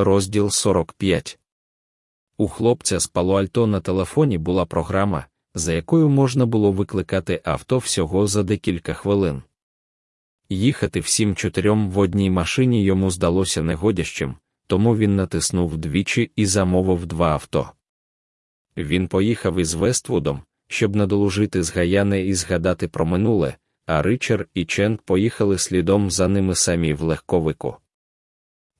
Розділ 45 У хлопця з Пало-Альто на телефоні була програма, за якою можна було викликати авто всього за декілька хвилин. Їхати всім чотирьом в одній машині йому здалося негодящим, тому він натиснув двічі і замовив два авто. Він поїхав із Вествудом, щоб надолужити з Гаяни і згадати про минуле, а Ричард і Чент поїхали слідом за ними самі в легковику.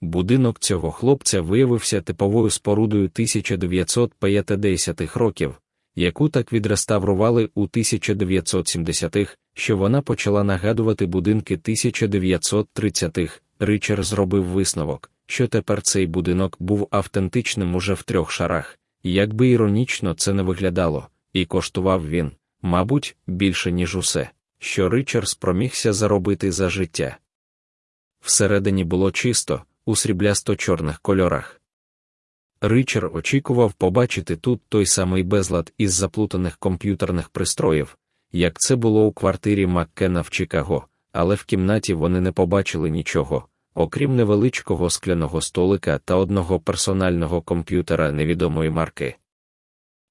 Будинок цього хлопця виявився типовою спорудою 1950-х років, яку так відреставрували у 1970-х, що вона почала нагадувати будинки 1930-х. Ричард зробив висновок, що тепер цей будинок був автентичним уже в трьох шарах, як би іронічно це не виглядало, і коштував він, мабуть, більше, ніж усе, що Ричард спромігся заробити за життя. Всередині було чисто, у сріблясто чорних кольорах. Ричард очікував побачити тут той самий безлад із заплутаних комп'ютерних пристроїв, як це було у квартирі Маккена в Чикаго, але в кімнаті вони не побачили нічого, окрім невеличкого скляного столика та одного персонального комп'ютера невідомої марки.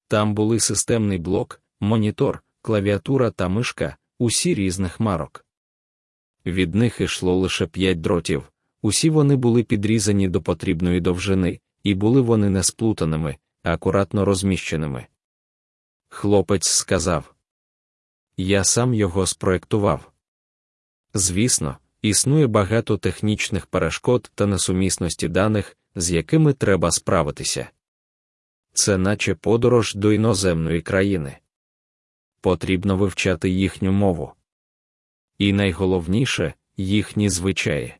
Там були системний блок, монітор, клавіатура та мишка, усі різних марок. Від них йшло лише п'ять дротів, усі вони були підрізані до потрібної довжини, і були вони не сплутаними, а акуратно розміщеними. Хлопець сказав Я сам його спроектував. Звісно, існує багато технічних перешкод та несумісності даних, з якими треба справитися. Це наче подорож до іноземної країни. Потрібно вивчати їхню мову. І найголовніше їхні звичаї.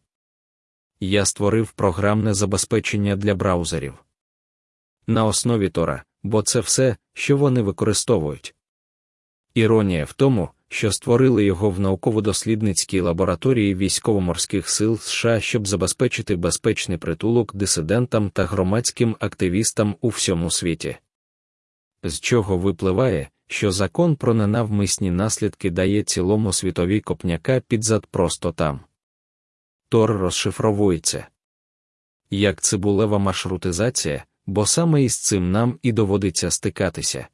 Я створив програмне забезпечення для браузерів. На основі Тора, бо це все, що вони використовують. Іронія в тому, що створили його в науково-дослідницькій лабораторії військово-морських сил США, щоб забезпечити безпечний притулок дисидентам та громадським активістам у всьому світі. З чого випливає, що закон про ненавмисні наслідки дає цілому світові копняка під зад просто там. Тор розшифровується як цибулева маршрутизація, бо саме із цим нам і доводиться стикатися.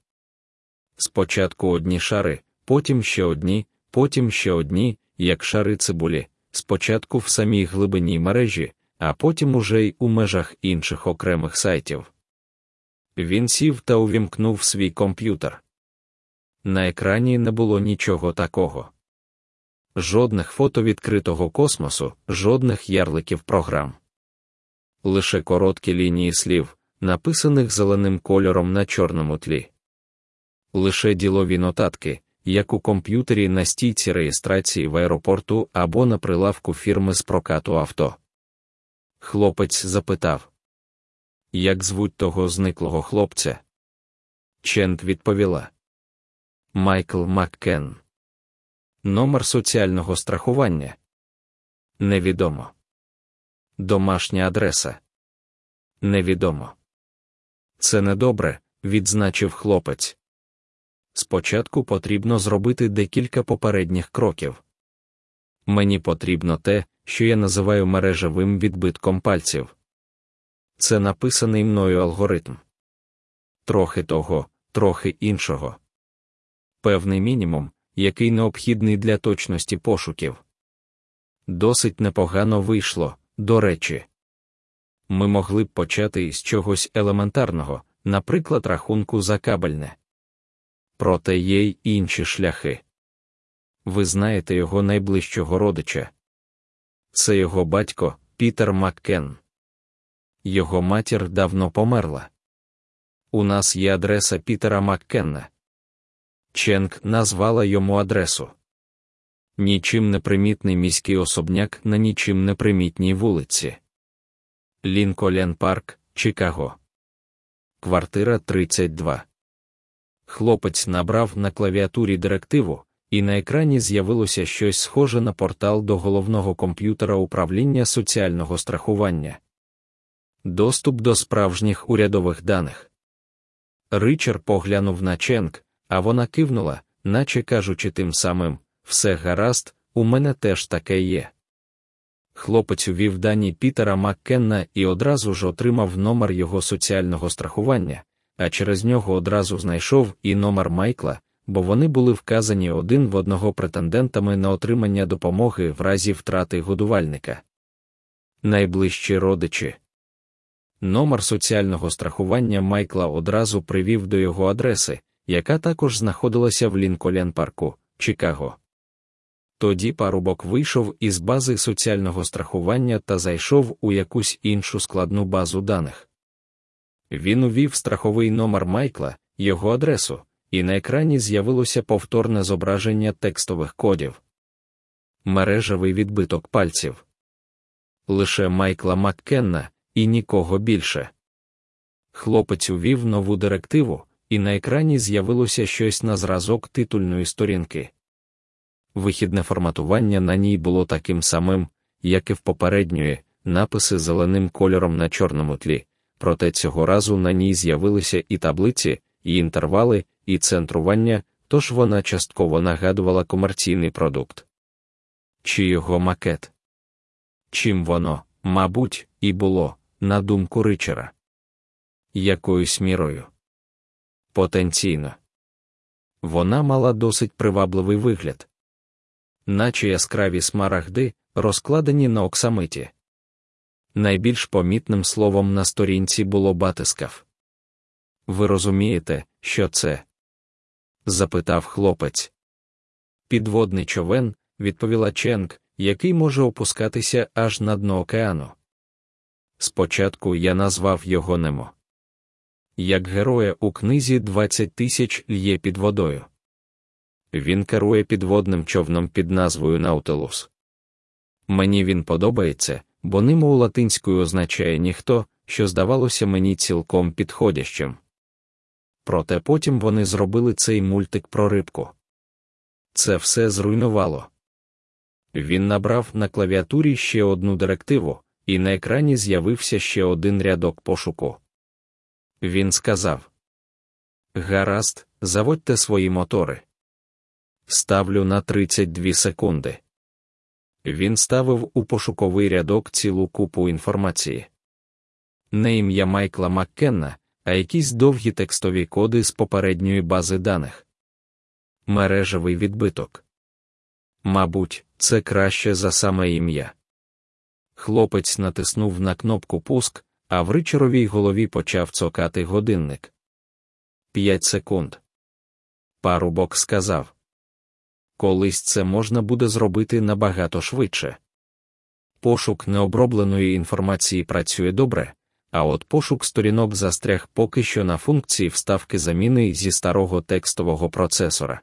Спочатку одні шари, потім ще одні, потім ще одні, як шари цибулі, спочатку в самій глибині мережі, а потім уже й у межах інших окремих сайтів. Він сів та увімкнув свій комп'ютер. На екрані не було нічого такого. Жодних фото відкритого космосу, жодних ярликів програм. Лише короткі лінії слів, написаних зеленим кольором на чорному тлі. Лише ділові нотатки, як у комп'ютері на стійці реєстрації в аеропорту або на прилавку фірми з прокату авто. Хлопець запитав Як звуть того зниклого хлопця? Чент відповіла Майкл Маккен. Номер соціального страхування невідомо. Домашня адреса невідомо. Це недобре, відзначив хлопець. Спочатку потрібно зробити декілька попередніх кроків. Мені потрібно те, що я називаю мережевим відбитком пальців. Це написаний мною алгоритм. Трохи того, трохи іншого. Певний мінімум, який необхідний для точності пошуків. Досить непогано вийшло, до речі. Ми могли б почати із чогось елементарного, наприклад, рахунку за кабельне. Проте є й інші шляхи. Ви знаєте його найближчого родича. Це його батько Пітер Маккен. Його матір давно померла. У нас є адреса Пітера Маккенна. Ченк назвала йому адресу. Нічим не примітний міський особняк на нічим не примітній вулиці. Лінколен Парк, Чикаго. Квартира 32. Хлопець набрав на клавіатурі директиву, і на екрані з'явилося щось схоже на портал до головного комп'ютера управління соціального страхування. Доступ до справжніх урядових даних. Ричард поглянув на Ченк, а вона кивнула, наче кажучи тим самим все гаразд, у мене теж таке є. Хлопець увів дані Пітера Маккенна і одразу ж отримав номер його соціального страхування, а через нього одразу знайшов і номер Майкла, бо вони були вказані один в одного претендентами на отримання допомоги в разі втрати годувальника. Найближчі родичі. Номер соціального страхування Майкла одразу привів до його адреси, яка також знаходилася в Лінколен парку, Чикаго. Тоді парубок вийшов із бази соціального страхування та зайшов у якусь іншу складну базу даних. Він увів страховий номер Майкла, його адресу, і на екрані з'явилося повторне зображення текстових кодів. Мережевий відбиток пальців. Лише Майкла Маккенна і нікого більше. Хлопець увів нову директиву, і на екрані з'явилося щось на зразок титульної сторінки. Вихідне форматування на ній було таким самим, як і в попередньої, написи зеленим кольором на чорному тлі, проте цього разу на ній з'явилися і таблиці, і інтервали, і центрування, тож вона частково нагадувала комерційний продукт. Чи його макет? Чим воно, мабуть, і було, на думку Ричера? Якоюсь мірою? Потенційно. Вона мала досить привабливий вигляд, наче яскраві смарагди, розкладені на оксамиті. Найбільш помітним словом на сторінці було батискав. Ви розумієте, що це? запитав хлопець. Підводний човен, відповіла Ченк, який може опускатися аж на дно океану. Спочатку я назвав його Немо. Як героя у книзі «20 тисяч лє під водою. Він керує підводним човном під назвою Наутилус. Мені він подобається, бо нимо у латинською означає ніхто, що здавалося мені цілком підходящим. Проте потім вони зробили цей мультик про рибку. Це все зруйнувало. Він набрав на клавіатурі ще одну директиву, і на екрані з'явився ще один рядок пошуку. Він сказав: Гаразд, заводьте свої мотори. Ставлю на 32 секунди. Він ставив у пошуковий рядок цілу купу інформації. Не ім'я Майкла Маккенна, а якісь довгі текстові коди з попередньої бази даних. Мережевий відбиток. Мабуть, це краще за саме ім'я. Хлопець натиснув на кнопку пуск, а в ричеровій голові почав цокати годинник. П'ять секунд. Парубок сказав Колись це можна буде зробити набагато швидше. Пошук необробленої інформації працює добре, а от пошук сторінок застряг поки що на функції вставки заміни зі старого текстового процесора.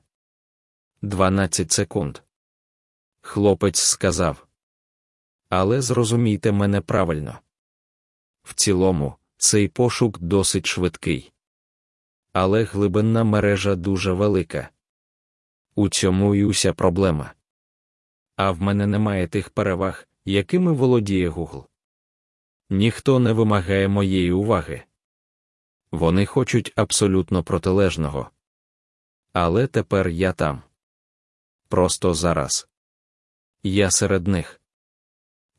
12 секунд. Хлопець сказав. Але зрозумійте мене правильно. В цілому, цей пошук досить швидкий. Але глибинна мережа дуже велика. У цьому і уся проблема. А в мене немає тих переваг, якими володіє Google. Ніхто не вимагає моєї уваги. Вони хочуть абсолютно протилежного. Але тепер я там. Просто зараз. Я серед них.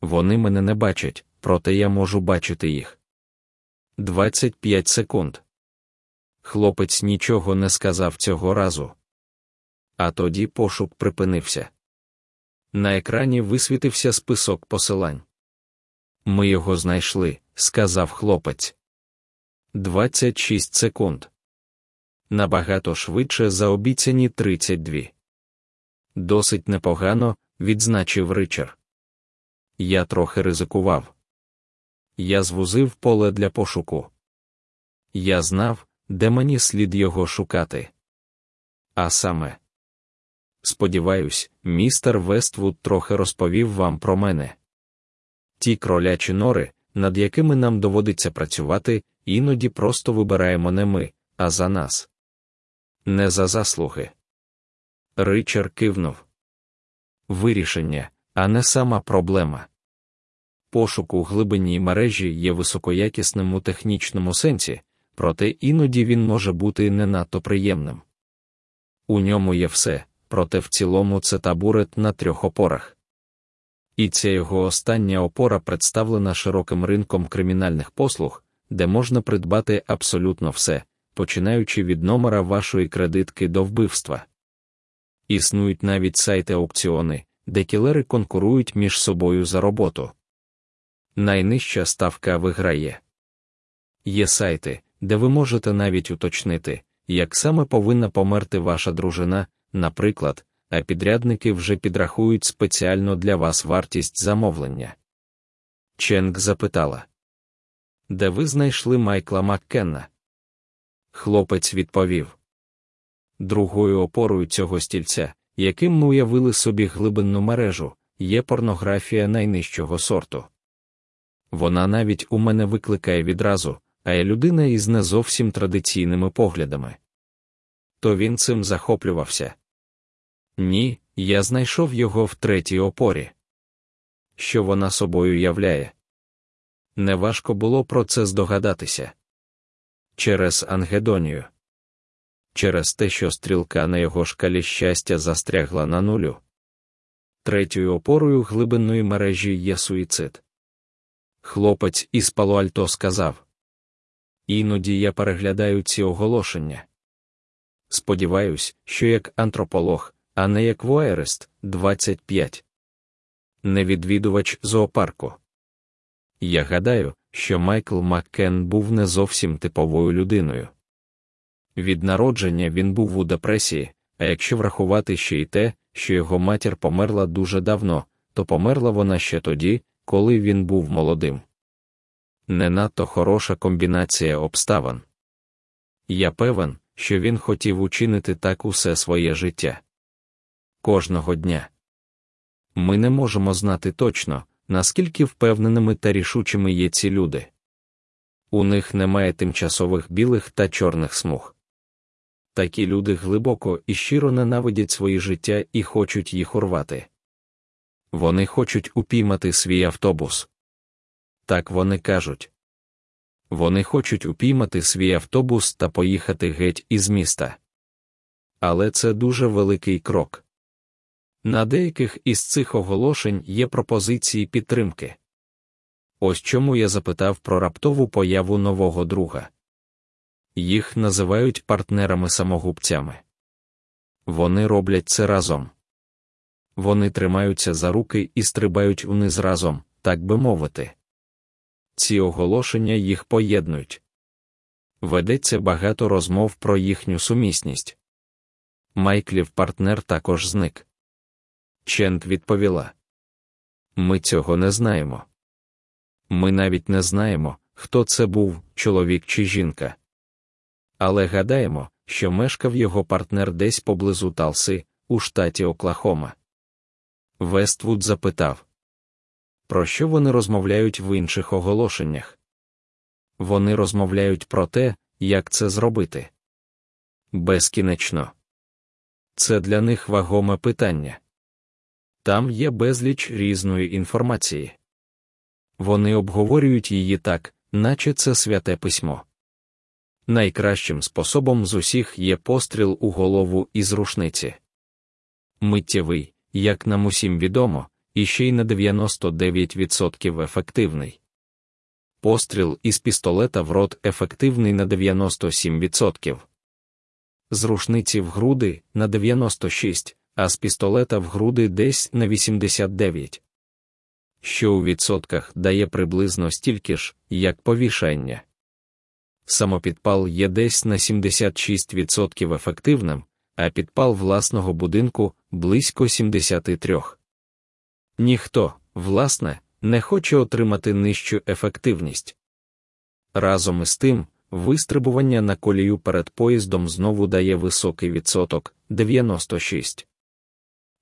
Вони мене не бачать, проте я можу бачити їх. 25 секунд. Хлопець нічого не сказав цього разу. А тоді пошук припинився. На екрані висвітився список посилань. Ми його знайшли, сказав хлопець. 26 секунд. Набагато швидше за обіцяні 32. Досить непогано, відзначив Ричард. Я трохи ризикував. Я звузив поле для пошуку. Я знав, де мені слід його шукати. А саме, сподіваюсь, містер Вествуд трохи розповів вам про мене. Ті кролячі нори, над якими нам доводиться працювати, іноді просто вибираємо не ми, а за нас. Не за заслуги. Ричард кивнув. Вирішення, а не сама проблема. Пошук у глибинній мережі є високоякісним у технічному сенсі, проте іноді він може бути не надто приємним. У ньому є все, проте в цілому це табурет на трьох опорах. І ця його остання опора представлена широким ринком кримінальних послуг, де можна придбати абсолютно все, починаючи від номера вашої кредитки до вбивства. Існують навіть сайти аукціони, де кілери конкурують між собою за роботу. Найнижча ставка виграє. Є сайти, де ви можете навіть уточнити, як саме повинна померти ваша дружина, наприклад, а підрядники вже підрахують спеціально для вас вартість замовлення. Ченк запитала, де ви знайшли Майкла Маккенна? Хлопець відповів другою опорою цього стільця, яким ми уявили собі глибинну мережу, є порнографія найнижчого сорту. Вона навіть у мене викликає відразу, а я людина із не зовсім традиційними поглядами. То він цим захоплювався. Ні, я знайшов його в третій опорі. Що вона собою являє? Неважко було про це здогадатися. Через Ангедонію. Через те, що стрілка на його шкалі щастя застрягла на нулю. Третьою опорою глибинної мережі є суїцид. Хлопець із Палуальто сказав Іноді я переглядаю ці оголошення. Сподіваюсь, що як антрополог, а не як воерест 25. Невідвідувач зоопарку. Я гадаю, що Майкл Маккен був не зовсім типовою людиною. Від народження він був у депресії, а якщо врахувати ще й те, що його матір померла дуже давно, то померла вона ще тоді, коли він був молодим. Не надто хороша комбінація обставин. Я певен, що він хотів учинити так усе своє життя. Кожного дня. Ми не можемо знати точно, наскільки впевненими та рішучими є ці люди. У них немає тимчасових білих та чорних смуг. Такі люди глибоко і щиро ненавидять свої життя і хочуть їх урвати. Вони хочуть упіймати свій автобус. Так вони кажуть. Вони хочуть упіймати свій автобус та поїхати геть із міста. Але це дуже великий крок. На деяких із цих оголошень є пропозиції підтримки. Ось чому я запитав про раптову появу нового друга. Їх називають партнерами-самогубцями. Вони роблять це разом. Вони тримаються за руки і стрибають униз разом, так би мовити. Ці оголошення їх поєднують. Ведеться багато розмов про їхню сумісність. Майклів партнер також зник. Ченк відповіла: Ми цього не знаємо. Ми навіть не знаємо, хто це був, чоловік чи жінка. Але гадаємо, що мешкав його партнер десь поблизу Талси, у штаті Оклахома. Вествуд запитав, про що вони розмовляють в інших оголошеннях? Вони розмовляють про те, як це зробити. Безкінечно. Це для них вагоме питання. Там є безліч різної інформації. Вони обговорюють її так, наче це святе письмо. Найкращим способом з усіх є постріл у голову із рушниці. Миттєвий, як нам усім відомо, і ще й на 99% ефективний. Постріл із пістолета в рот ефективний на 97%. З рушниці в груди на 96%, а з пістолета в груди десь на 89%. Що у відсотках дає приблизно стільки ж, як повішання. Самопідпал є десь на 76% ефективним, а підпал власного будинку близько 73%. Ніхто, власне, не хоче отримати нижчу ефективність. Разом із тим, вистрибування на колію перед поїздом знову дає високий відсоток 96.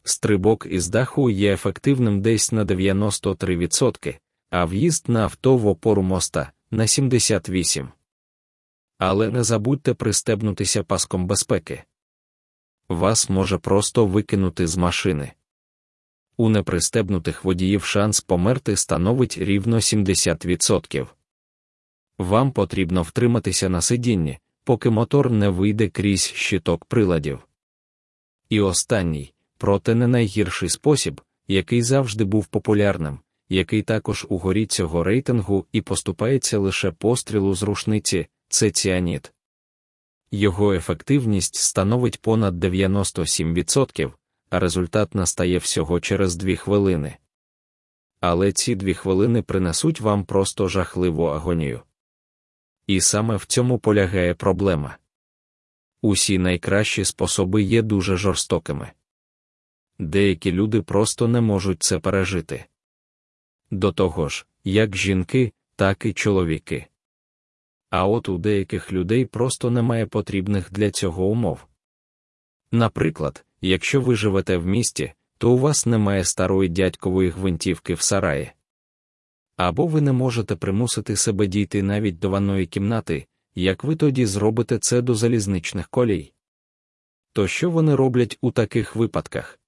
Стрибок із даху є ефективним десь на 93%, а в'їзд на авто в опору моста на 78%. Але не забудьте пристебнутися паском безпеки. Вас може просто викинути з машини. У непристебнутих водіїв шанс померти становить рівно 70%. Вам потрібно втриматися на сидінні, поки мотор не вийде крізь щиток приладів. І останній, проте не найгірший спосіб, який завжди був популярним, який також угорі цього рейтингу і поступається лише пострілу з рушниці, це ціаніт. Його ефективність становить понад 97%, а результат настає всього через дві хвилини. Але ці дві хвилини принесуть вам просто жахливу агонію. І саме в цьому полягає проблема. Усі найкращі способи є дуже жорстокими. Деякі люди просто не можуть це пережити. До того ж, як жінки, так і чоловіки. А от у деяких людей просто немає потрібних для цього умов. Наприклад, якщо ви живете в місті, то у вас немає старої дядькової гвинтівки в сараї. Або ви не можете примусити себе дійти навіть до ванної кімнати, як ви тоді зробите це до залізничних колій. То що вони роблять у таких випадках?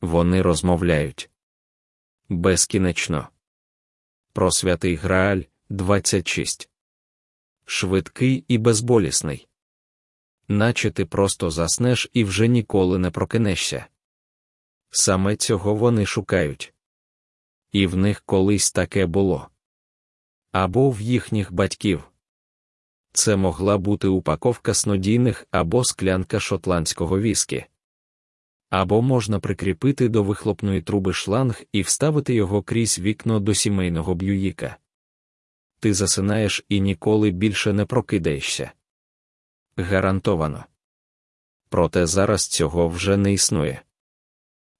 Вони розмовляють безкінечно. Про святий Грааль 26. Швидкий і безболісний. Наче ти просто заснеш і вже ніколи не прокинешся. Саме цього вони шукають. І в них колись таке було. Або в їхніх батьків. Це могла бути упаковка снодійних або склянка шотландського віскі. Або можна прикріпити до вихлопної труби шланг і вставити його крізь вікно до сімейного б'юїка. Ти засинаєш і ніколи більше не прокидаєшся. Гарантовано. Проте зараз цього вже не існує.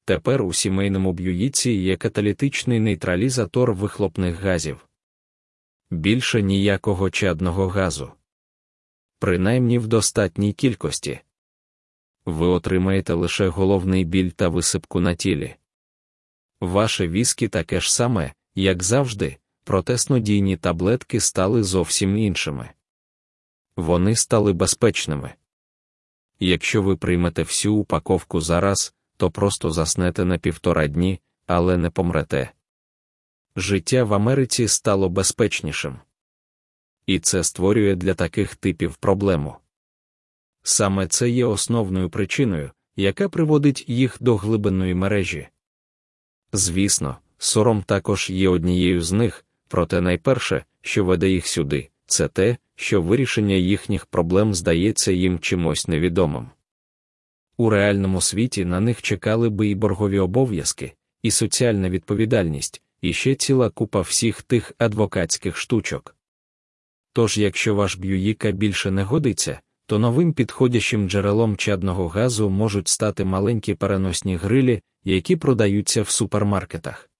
Тепер у сімейному б'юїці є каталітичний нейтралізатор вихлопних газів. Більше ніякого чадного газу. Принаймні в достатній кількості. Ви отримаєте лише головний біль та висипку на тілі. Ваше віскі таке ж саме, як завжди, проте снодійні таблетки стали зовсім іншими. Вони стали безпечними. Якщо ви приймете всю упаковку зараз, то просто заснете на півтора дні, але не помрете. Життя в Америці стало безпечнішим. І це створює для таких типів проблему. Саме це є основною причиною, яка приводить їх до глибинної мережі. Звісно, сором також є однією з них, проте найперше, що веде їх сюди, це те, що вирішення їхніх проблем здається їм чимось невідомим. У реальному світі на них чекали би і боргові обов'язки, і соціальна відповідальність, і ще ціла купа всіх тих адвокатських штучок. Тож, якщо ваш б'юїка більше не годиться, то новим підходящим джерелом чадного газу можуть стати маленькі переносні грилі, які продаються в супермаркетах.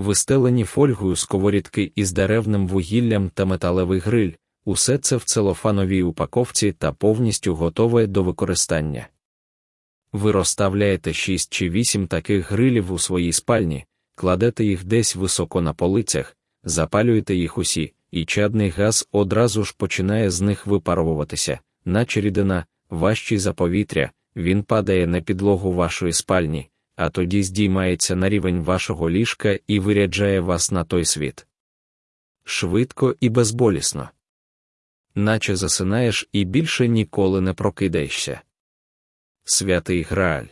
Вистелені фольгою сковорідки із деревним вугіллям та металевий гриль, усе це в целофановій упаковці та повністю готове до використання. Ви розставляєте 6 чи 8 таких грилів у своїй спальні, кладете їх десь високо на полицях, запалюєте їх усі, і чадний газ одразу ж починає з них випаровуватися, наче рідина, важчий за повітря, він падає на підлогу вашої спальні, а тоді здіймається на рівень вашого ліжка і виряджає вас на той світ. Швидко і безболісно. Наче засинаєш і більше ніколи не прокидаєшся. Святий Грааль.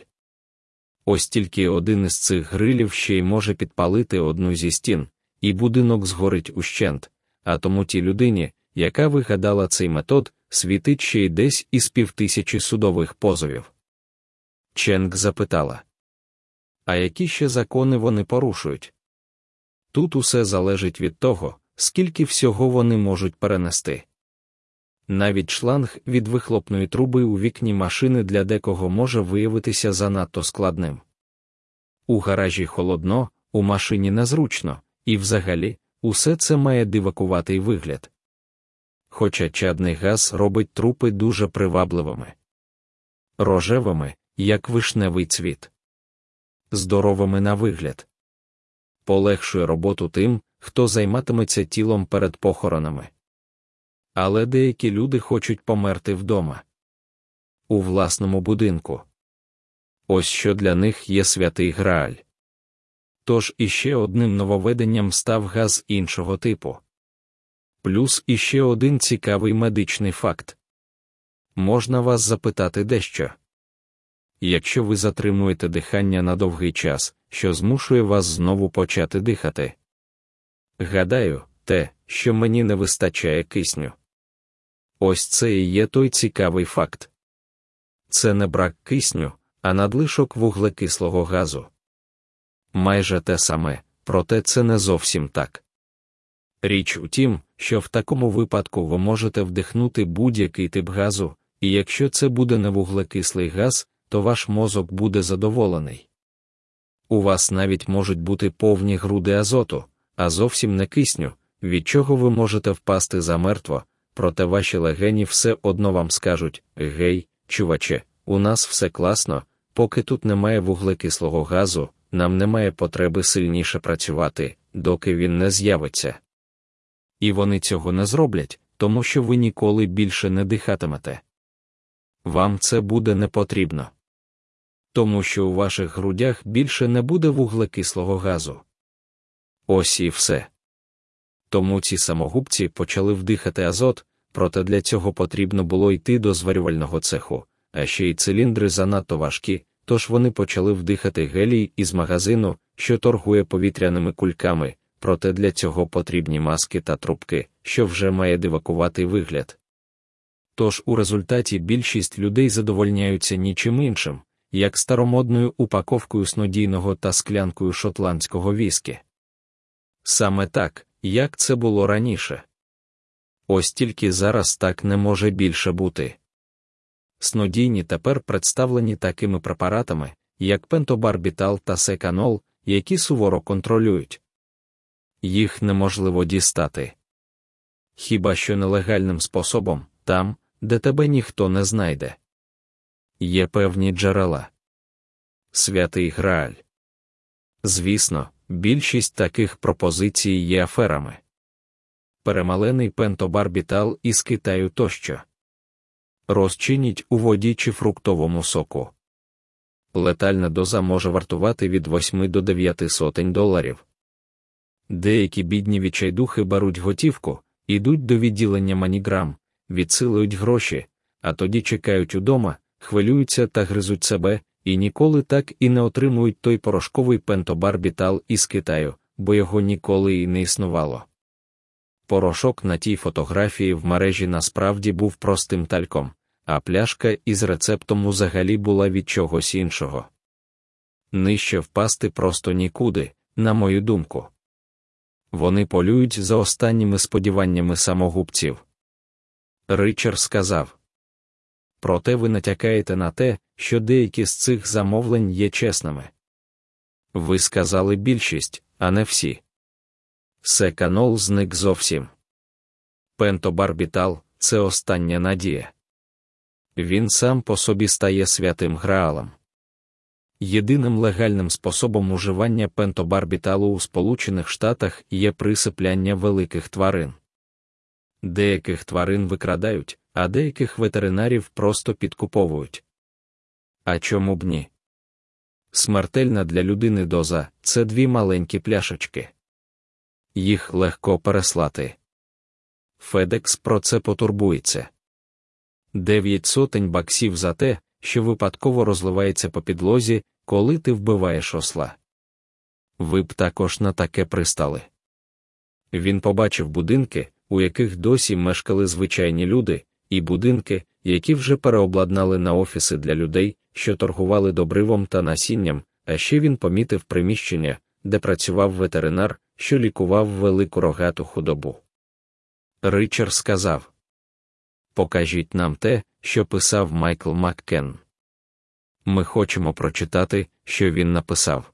Ось тільки один із цих грилів ще й може підпалити одну зі стін, і будинок згорить ущент, а тому тій людині, яка вигадала цей метод, світить ще й десь із півтисячі судових позовів. Ченк запитала А які ще закони вони порушують? Тут усе залежить від того, скільки всього вони можуть перенести. Навіть шланг від вихлопної труби у вікні машини для декого може виявитися занадто складним. У гаражі холодно, у машині незручно, і взагалі, усе це має дивакуватий вигляд. Хоча чадний газ робить трупи дуже привабливими, рожевими, як вишневий цвіт, здоровими на вигляд, полегшує роботу тим, хто займатиметься тілом перед похоронами. Але деякі люди хочуть померти вдома у власному будинку. Ось що для них є святий Грааль. Тож іще одним нововведенням став газ іншого типу. Плюс іще один цікавий медичний факт можна вас запитати дещо. Якщо ви затримуєте дихання на довгий час, що змушує вас знову почати дихати? Гадаю, те, що мені не вистачає кисню. Ось це і є той цікавий факт. Це не брак кисню, а надлишок вуглекислого газу. Майже те саме, проте це не зовсім так. Річ у тім, що в такому випадку ви можете вдихнути будь-який тип газу, і якщо це буде не вуглекислий газ, то ваш мозок буде задоволений. У вас навіть можуть бути повні груди азоту, а зовсім не кисню, від чого ви можете впасти замертво, проте ваші легені все одно вам скажуть гей, чуваче, у нас все класно, поки тут немає вуглекислого газу, нам немає потреби сильніше працювати, доки він не з'явиться. І вони цього не зроблять, тому що ви ніколи більше не дихатимете. Вам це буде не потрібно. Тому що у ваших грудях більше не буде вуглекислого газу. Ось і все. Тому ці самогубці почали вдихати азот, проте для цього потрібно було йти до зварювального цеху, а ще й циліндри занадто важкі, тож вони почали вдихати гелій із магазину, що торгує повітряними кульками, проте для цього потрібні маски та трубки, що вже має дивакуватий вигляд. Тож у результаті більшість людей задовольняються нічим іншим, як старомодною упаковкою снодійного та склянкою шотландського віскі. Саме так, як це було раніше. Ось тільки зараз так не може більше бути. Снодійні тепер представлені такими препаратами, як пентобарбітал та секанол, які суворо контролюють. Їх неможливо дістати. Хіба що нелегальним способом, там, де тебе ніхто не знайде. Є певні джерела. Святий Грааль. Звісно, більшість таких пропозицій є аферами. Перемалений пентобарбітал із Китаю тощо. Розчиніть у воді чи фруктовому соку. Летальна доза може вартувати від 8 до 9 сотень доларів. Деякі бідні відчайдухи беруть готівку, ідуть до відділення маніграм, відсилують гроші, а тоді чекають удома, хвилюються та гризуть себе, і ніколи так і не отримують той порошковий пентобарбітал із Китаю, бо його ніколи і не існувало. Порошок на тій фотографії в мережі насправді був простим тальком, а пляшка із рецептом взагалі була від чогось іншого. Нижче впасти просто нікуди, на мою думку. Вони полюють за останніми сподіваннями самогубців. Ричард сказав. Проте ви натякаєте на те, що деякі з цих замовлень є чесними. Ви сказали більшість, а не всі. Секанол зник зовсім. Пентобарбітал це остання надія. Він сам по собі стає святим граалом. Єдиним легальним способом уживання пентобарбіталу у Сполучених Штатах є присипляння великих тварин. Деяких тварин викрадають, а деяких ветеринарів просто підкуповують. А чому б ні? Смертельна для людини доза це дві маленькі пляшечки. Їх легко переслати. Федекс про це потурбується. Дев'ять сотень баксів за те, що випадково розливається по підлозі, коли ти вбиваєш осла. Ви б також на таке пристали. Він побачив будинки, у яких досі мешкали звичайні люди, і будинки, які вже переобладнали на офіси для людей, що торгували добривом та насінням, а ще він помітив приміщення, де працював ветеринар, що лікував велику рогату худобу. Ричард сказав Покажіть нам те, що писав Майкл Маккен. Ми хочемо прочитати, що він написав.